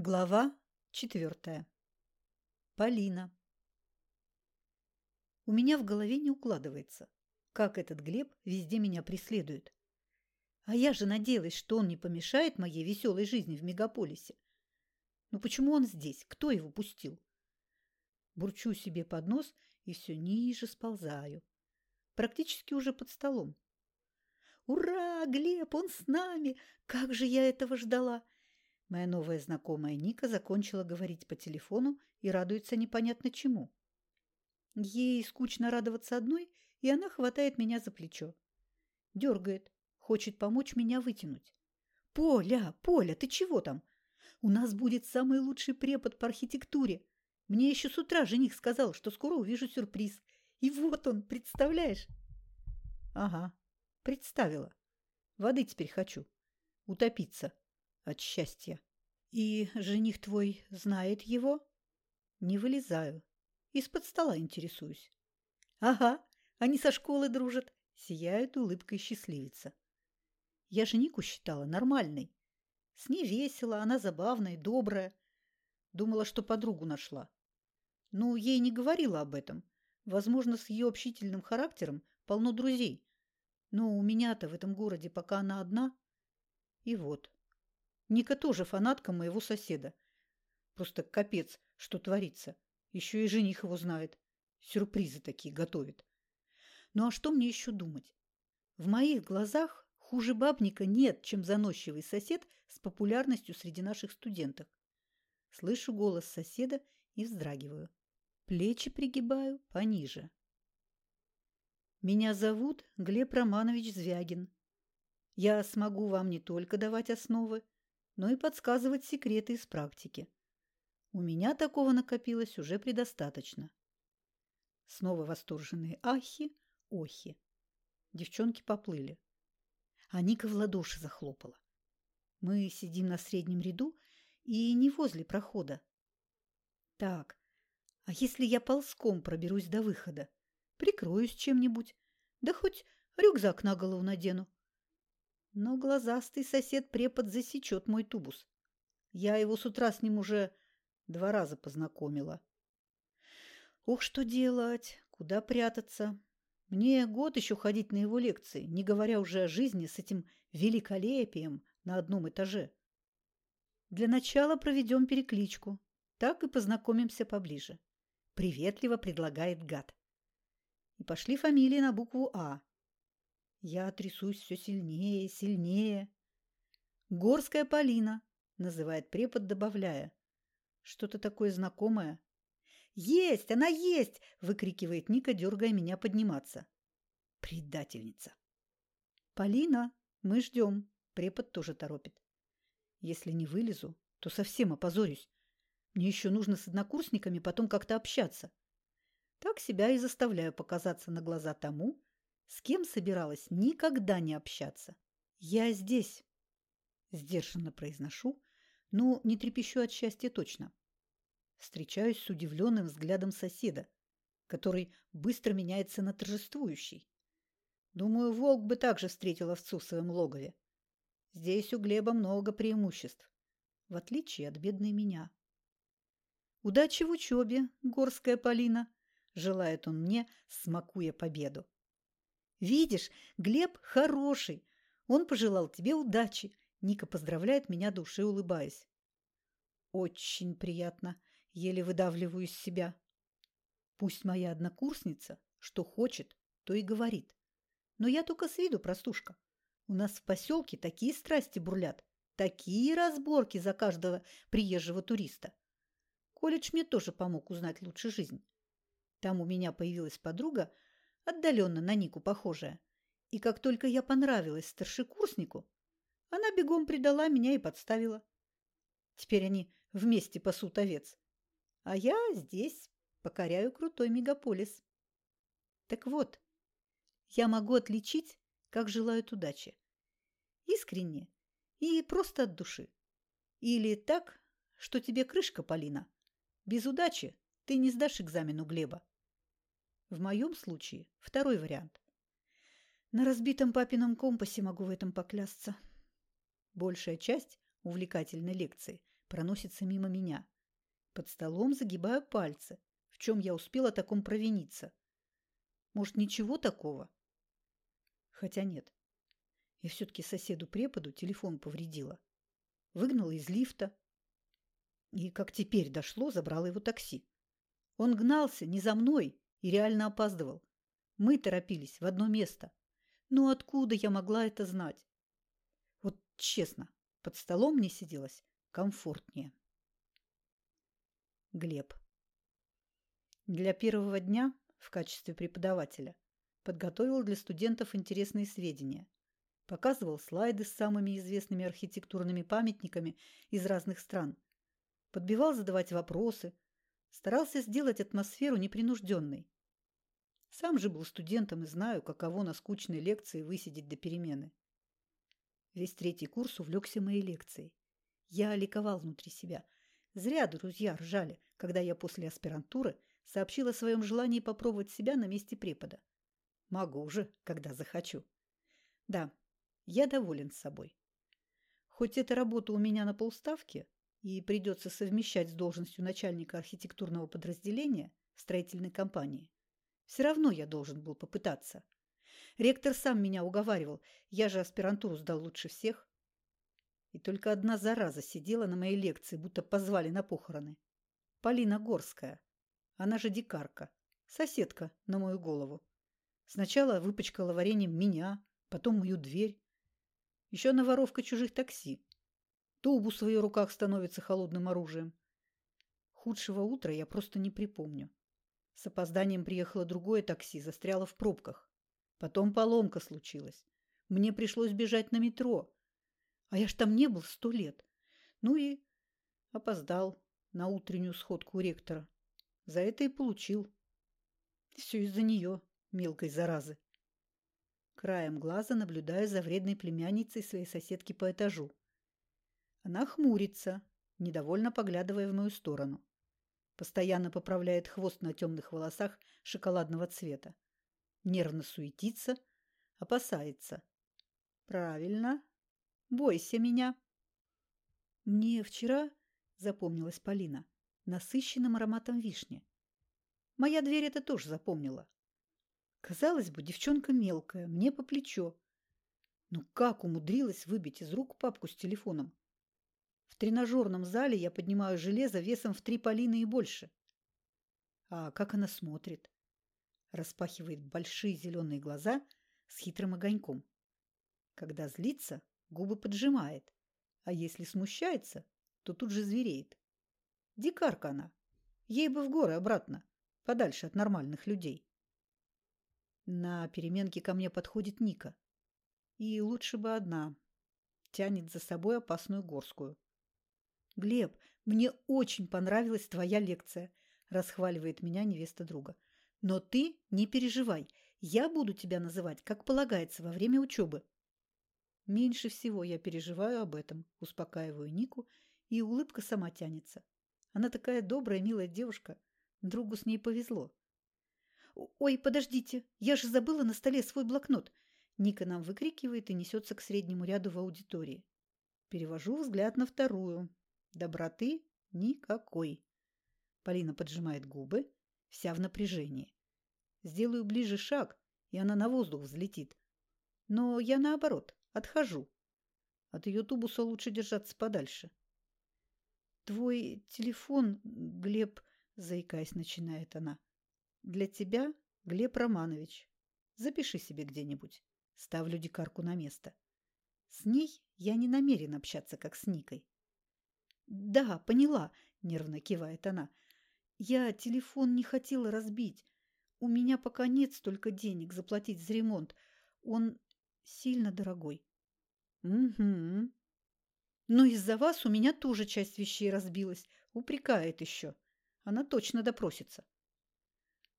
Глава четвертая. Полина. У меня в голове не укладывается, как этот Глеб везде меня преследует. А я же надеялась, что он не помешает моей веселой жизни в мегаполисе. Но почему он здесь? Кто его пустил? Бурчу себе под нос и все ниже сползаю. Практически уже под столом. «Ура! Глеб, он с нами! Как же я этого ждала!» Моя новая знакомая Ника закончила говорить по телефону и радуется непонятно чему. Ей скучно радоваться одной, и она хватает меня за плечо. Дергает, хочет помочь меня вытянуть. «Поля, Поля, ты чего там? У нас будет самый лучший препод по архитектуре. Мне еще с утра жених сказал, что скоро увижу сюрприз. И вот он, представляешь?» «Ага, представила. Воды теперь хочу. Утопиться» от счастья. И жених твой знает его? Не вылезаю. Из-под стола интересуюсь. Ага, они со школы дружат. Сияет улыбкой счастливица. Я же Нику считала нормальной. С ней весело, она забавная, добрая. Думала, что подругу нашла. Ну, ей не говорила об этом. Возможно, с ее общительным характером полно друзей. Но у меня-то в этом городе пока она одна. И вот. Ника тоже фанатка моего соседа. Просто капец, что творится. Еще и жених его знает. Сюрпризы такие готовит. Ну а что мне еще думать? В моих глазах хуже бабника нет, чем заносчивый сосед с популярностью среди наших студентов. Слышу голос соседа и вздрагиваю. Плечи пригибаю пониже. Меня зовут Глеб Романович Звягин. Я смогу вам не только давать основы, но и подсказывать секреты из практики. У меня такого накопилось уже предостаточно. Снова восторженные ахи, охи. Девчонки поплыли. А Ника в ладоши захлопала. Мы сидим на среднем ряду и не возле прохода. Так, а если я ползком проберусь до выхода? Прикроюсь чем-нибудь, да хоть рюкзак на голову надену. Но глазастый сосед-препод засечет мой тубус. Я его с утра с ним уже два раза познакомила. Ух, что делать? Куда прятаться? Мне год еще ходить на его лекции, не говоря уже о жизни с этим великолепием на одном этаже. Для начала проведем перекличку. Так и познакомимся поближе. Приветливо предлагает гад. И пошли фамилии на букву «А». Я трясусь все сильнее, сильнее. «Горская Полина», — называет препод, добавляя. Что-то такое знакомое. «Есть! Она есть!» — выкрикивает Ника, дергая меня подниматься. Предательница. «Полина, мы ждем!» — препод тоже торопит. «Если не вылезу, то совсем опозорюсь. Мне еще нужно с однокурсниками потом как-то общаться. Так себя и заставляю показаться на глаза тому, с кем собиралась никогда не общаться. «Я здесь», – сдержанно произношу, но не трепещу от счастья точно. Встречаюсь с удивленным взглядом соседа, который быстро меняется на торжествующий. Думаю, волк бы также встретил овцу в своем логове. Здесь у Глеба много преимуществ, в отличие от бедной меня. «Удачи в учебе, горская Полина!» – желает он мне, смакуя победу. Видишь, Глеб хороший. Он пожелал тебе удачи. Ника поздравляет меня душой, улыбаясь. Очень приятно. Еле выдавливаю из себя. Пусть моя однокурсница что хочет, то и говорит. Но я только с виду простушка. У нас в поселке такие страсти бурлят, такие разборки за каждого приезжего туриста. Колледж мне тоже помог узнать лучше жизнь. Там у меня появилась подруга, отдаленно на Нику похожая. И как только я понравилась старшекурснику, она бегом предала меня и подставила. Теперь они вместе пасут овец. А я здесь покоряю крутой мегаполис. Так вот, я могу отличить, как желают удачи. Искренне и просто от души. Или так, что тебе крышка, Полина. Без удачи ты не сдашь экзамену Глеба. В моем случае второй вариант. На разбитом папином компасе могу в этом поклясться. Большая часть увлекательной лекции проносится мимо меня. Под столом загибаю пальцы. В чем я успела таком провиниться? Может, ничего такого? Хотя нет. Я все-таки соседу-преподу телефон повредила. Выгнала из лифта. И, как теперь дошло, забрала его такси. Он гнался не за мной и реально опаздывал. Мы торопились в одно место. Но откуда я могла это знать? Вот честно, под столом мне сиделось комфортнее. Глеб. Для первого дня в качестве преподавателя подготовил для студентов интересные сведения. Показывал слайды с самыми известными архитектурными памятниками из разных стран. Подбивал задавать вопросы. Старался сделать атмосферу непринужденной. Сам же был студентом и знаю, каково на скучной лекции высидеть до перемены. Весь третий курс увлекся моей лекцией. Я ликовал внутри себя. Зря друзья ржали, когда я после аспирантуры сообщил о своем желании попробовать себя на месте препода. Могу уже, когда захочу. Да, я доволен собой. Хоть эта работа у меня на полставки и придется совмещать с должностью начальника архитектурного подразделения строительной компании, все равно я должен был попытаться. Ректор сам меня уговаривал, я же аспирантуру сдал лучше всех. И только одна зараза сидела на моей лекции, будто позвали на похороны. Полина Горская. Она же дикарка. Соседка на мою голову. Сначала выпачкала вареньем меня, потом мою дверь. Еще она воровка чужих такси. Тубус в ее руках становится холодным оружием. Худшего утра я просто не припомню. С опозданием приехало другое такси, застряло в пробках. Потом поломка случилась. Мне пришлось бежать на метро. А я ж там не был сто лет. Ну и опоздал на утреннюю сходку у ректора. За это и получил. Все из-за нее, мелкой заразы. Краем глаза наблюдаю за вредной племянницей своей соседки по этажу. Она хмурится, недовольно поглядывая в мою сторону. Постоянно поправляет хвост на темных волосах шоколадного цвета. Нервно суетится, опасается. Правильно. Бойся меня. Мне вчера, запомнилась Полина, насыщенным ароматом вишни. Моя дверь это тоже запомнила. Казалось бы, девчонка мелкая, мне по плечо. Но как умудрилась выбить из рук папку с телефоном? В тренажерном зале я поднимаю железо весом в три полины и больше. А как она смотрит? Распахивает большие зеленые глаза с хитрым огоньком. Когда злится, губы поджимает, а если смущается, то тут же звереет. Дикарка она. Ей бы в горы обратно, подальше от нормальных людей. На переменке ко мне подходит Ника. И лучше бы одна. Тянет за собой опасную горскую. «Глеб, мне очень понравилась твоя лекция», – расхваливает меня невеста друга. «Но ты не переживай. Я буду тебя называть, как полагается, во время учебы». Меньше всего я переживаю об этом, успокаиваю Нику, и улыбка сама тянется. Она такая добрая, милая девушка. Другу с ней повезло. «Ой, подождите, я же забыла на столе свой блокнот!» Ника нам выкрикивает и несется к среднему ряду в аудитории. Перевожу взгляд на вторую. Доброты никакой. Полина поджимает губы, вся в напряжении. Сделаю ближе шаг, и она на воздух взлетит. Но я, наоборот, отхожу. От ее тубуса лучше держаться подальше. «Твой телефон, Глеб...» – заикаясь, начинает она. «Для тебя, Глеб Романович. Запиши себе где-нибудь». Ставлю дикарку на место. С ней я не намерен общаться, как с Никой. «Да, поняла», – нервно кивает она. «Я телефон не хотела разбить. У меня пока нет столько денег заплатить за ремонт. Он сильно дорогой». «Угу», но из-за вас у меня тоже часть вещей разбилась. Упрекает еще. Она точно допросится.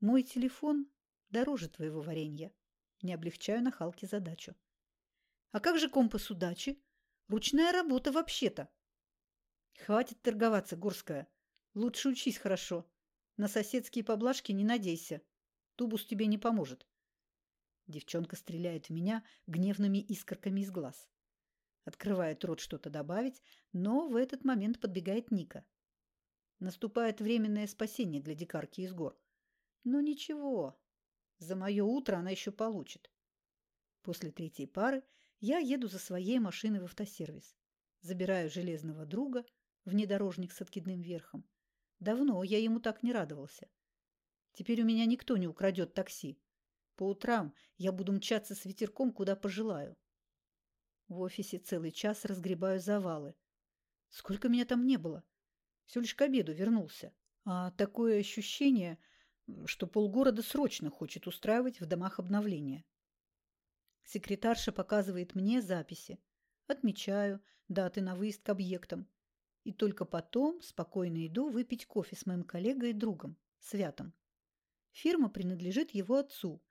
Мой телефон дороже твоего варенья. Не облегчаю на Халке задачу. А как же компас удачи? Ручная работа вообще-то. Хватит торговаться, Горская. Лучше учись хорошо. На соседские поблажки не надейся. Тубус тебе не поможет. Девчонка стреляет в меня гневными искорками из глаз. Открывает рот что-то добавить, но в этот момент подбегает Ника. Наступает временное спасение для дикарки из гор. Но ничего, за мое утро она еще получит. После третьей пары я еду за своей машиной в автосервис. Забираю железного друга, внедорожник с откидным верхом. Давно я ему так не радовался. Теперь у меня никто не украдет такси. По утрам я буду мчаться с ветерком, куда пожелаю. В офисе целый час разгребаю завалы. Сколько меня там не было? Все лишь к обеду вернулся. А такое ощущение, что полгорода срочно хочет устраивать в домах обновления. Секретарша показывает мне записи. Отмечаю даты на выезд к объектам. И только потом спокойно иду выпить кофе с моим коллегой и другом, Святом. Фирма принадлежит его отцу,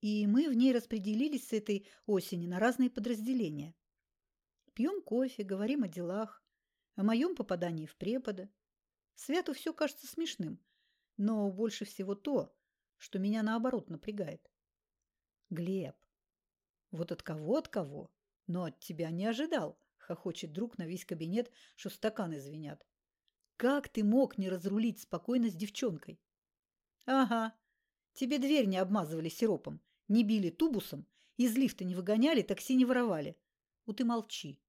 и мы в ней распределились с этой осени на разные подразделения. Пьем кофе, говорим о делах, о моем попадании в препода. Святу все кажется смешным, но больше всего то, что меня наоборот напрягает. Глеб, вот от кого, от кого, но от тебя не ожидал, хохочет друг на весь кабинет, что стаканы звенят. Как ты мог не разрулить спокойно с девчонкой? Ага, тебе дверь не обмазывали сиропом, не били тубусом, из лифта не выгоняли, такси не воровали. Вот и молчи.